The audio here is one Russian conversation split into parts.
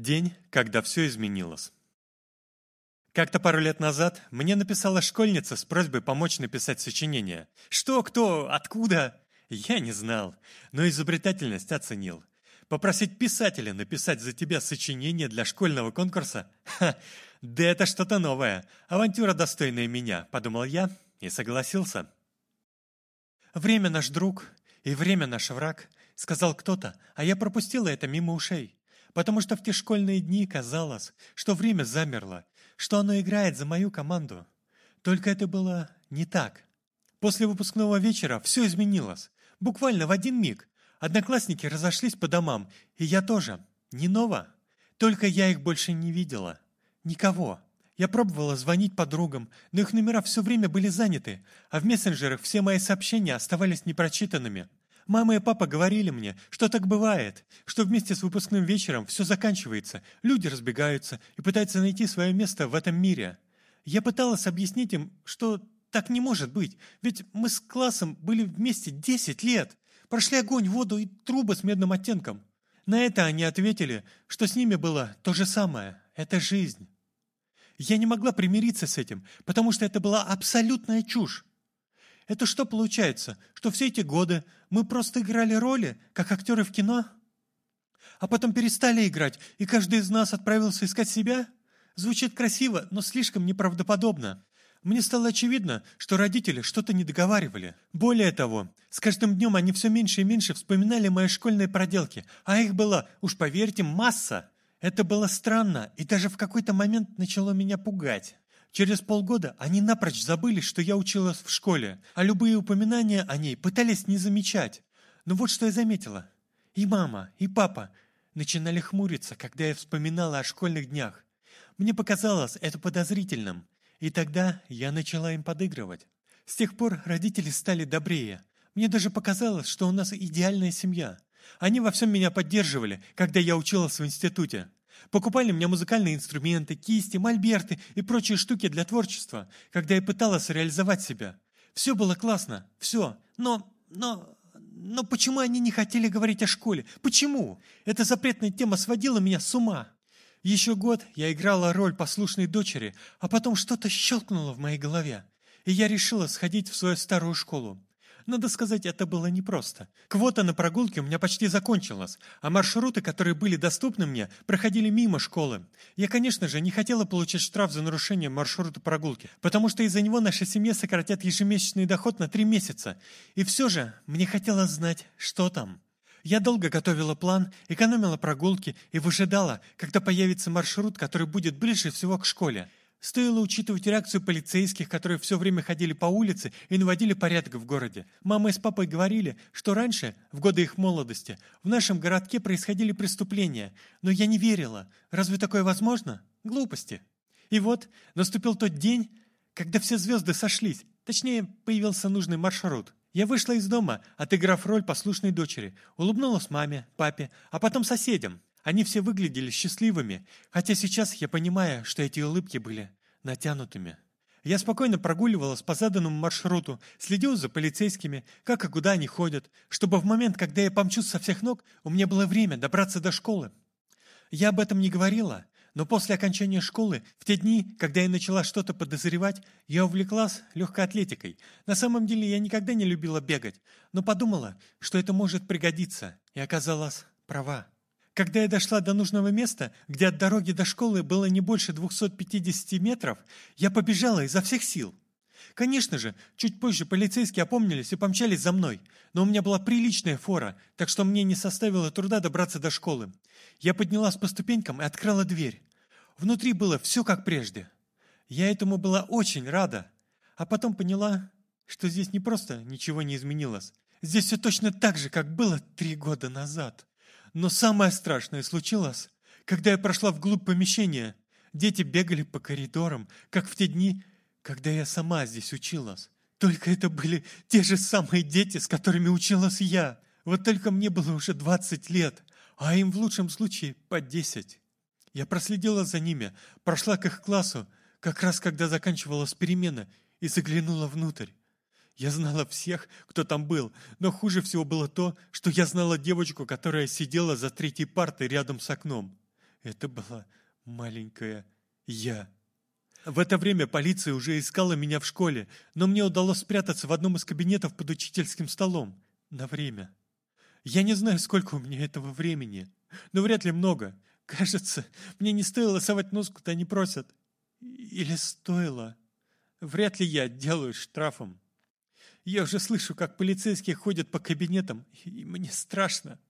День, когда все изменилось. Как-то пару лет назад мне написала школьница с просьбой помочь написать сочинение. Что, кто, откуда? Я не знал, но изобретательность оценил. Попросить писателя написать за тебя сочинение для школьного конкурса? Ха, да это что-то новое, авантюра достойная меня, подумал я и согласился. Время наш друг и время наш враг, сказал кто-то, а я пропустила это мимо ушей потому что в те школьные дни казалось, что время замерло, что оно играет за мою команду. Только это было не так. После выпускного вечера все изменилось. Буквально в один миг. Одноклассники разошлись по домам, и я тоже. Не ново. Только я их больше не видела. Никого. Я пробовала звонить подругам, но их номера все время были заняты, а в мессенджерах все мои сообщения оставались непрочитанными. Мама и папа говорили мне, что так бывает, что вместе с выпускным вечером все заканчивается, люди разбегаются и пытаются найти свое место в этом мире. Я пыталась объяснить им, что так не может быть, ведь мы с классом были вместе 10 лет, прошли огонь, воду и трубы с медным оттенком. На это они ответили, что с ними было то же самое, это жизнь. Я не могла примириться с этим, потому что это была абсолютная чушь. Это что получается, что все эти годы мы просто играли роли, как актеры в кино? А потом перестали играть, и каждый из нас отправился искать себя? Звучит красиво, но слишком неправдоподобно. Мне стало очевидно, что родители что-то не договаривали. Более того, с каждым днем они все меньше и меньше вспоминали мои школьные проделки, а их было, уж поверьте, масса. Это было странно и даже в какой-то момент начало меня пугать. Через полгода они напрочь забыли, что я училась в школе, а любые упоминания о ней пытались не замечать. Но вот что я заметила. И мама, и папа начинали хмуриться, когда я вспоминала о школьных днях. Мне показалось это подозрительным, и тогда я начала им подыгрывать. С тех пор родители стали добрее. Мне даже показалось, что у нас идеальная семья. Они во всем меня поддерживали, когда я училась в институте. Покупали мне музыкальные инструменты, кисти, мольберты и прочие штуки для творчества, когда я пыталась реализовать себя. Все было классно, все. Но, но, но почему они не хотели говорить о школе? Почему? Эта запретная тема сводила меня с ума. Еще год я играла роль послушной дочери, а потом что-то щелкнуло в моей голове, и я решила сходить в свою старую школу. Надо сказать, это было непросто. Квота на прогулки у меня почти закончилась, а маршруты, которые были доступны мне, проходили мимо школы. Я, конечно же, не хотела получить штраф за нарушение маршрута прогулки, потому что из-за него наша семья сократят ежемесячный доход на три месяца. И все же мне хотелось знать, что там. Я долго готовила план, экономила прогулки и выжидала, когда появится маршрут, который будет ближе всего к школе. Стоило учитывать реакцию полицейских, которые все время ходили по улице и наводили порядок в городе. Мама и с папой говорили, что раньше, в годы их молодости, в нашем городке происходили преступления, но я не верила. Разве такое возможно? Глупости. И вот наступил тот день, когда все звезды сошлись, точнее, появился нужный маршрут. Я вышла из дома, отыграв роль послушной дочери, улыбнулась маме, папе, а потом соседям. Они все выглядели счастливыми, хотя сейчас я понимаю, что эти улыбки были натянутыми. Я спокойно прогуливалась по заданному маршруту, следил за полицейскими, как и куда они ходят, чтобы в момент, когда я помчусь со всех ног, у меня было время добраться до школы. Я об этом не говорила, но после окончания школы, в те дни, когда я начала что-то подозревать, я увлеклась легкой атлетикой. На самом деле я никогда не любила бегать, но подумала, что это может пригодиться, и оказалась права. Когда я дошла до нужного места, где от дороги до школы было не больше 250 метров, я побежала изо всех сил. Конечно же, чуть позже полицейские опомнились и помчались за мной, но у меня была приличная фора, так что мне не составило труда добраться до школы. Я поднялась по ступенькам и открыла дверь. Внутри было все как прежде. Я этому была очень рада, а потом поняла, что здесь не просто ничего не изменилось. Здесь все точно так же, как было три года назад. Но самое страшное случилось, когда я прошла вглубь помещения. Дети бегали по коридорам, как в те дни, когда я сама здесь училась. Только это были те же самые дети, с которыми училась я. Вот только мне было уже 20 лет, а им в лучшем случае по 10. Я проследила за ними, прошла к их классу, как раз когда заканчивалась перемена, и заглянула внутрь. Я знала всех, кто там был, но хуже всего было то, что я знала девочку, которая сидела за третьей партой рядом с окном. Это была маленькая я. В это время полиция уже искала меня в школе, но мне удалось спрятаться в одном из кабинетов под учительским столом. На время. Я не знаю, сколько у меня этого времени, но вряд ли много. Кажется, мне не стоило совать нос, куда они просят. Или стоило? Вряд ли я делаю штрафом. Я уже слышу, как полицейские ходят по кабинетам, и мне страшно.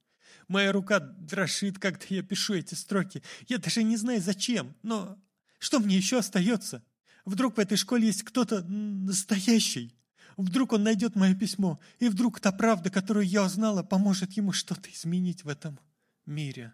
Моя рука дрожит, когда я пишу эти строки. Я даже не знаю, зачем, но что мне еще остается? Вдруг в этой школе есть кто-то настоящий? Вдруг он найдет мое письмо, и вдруг та правда, которую я узнала, поможет ему что-то изменить в этом мире.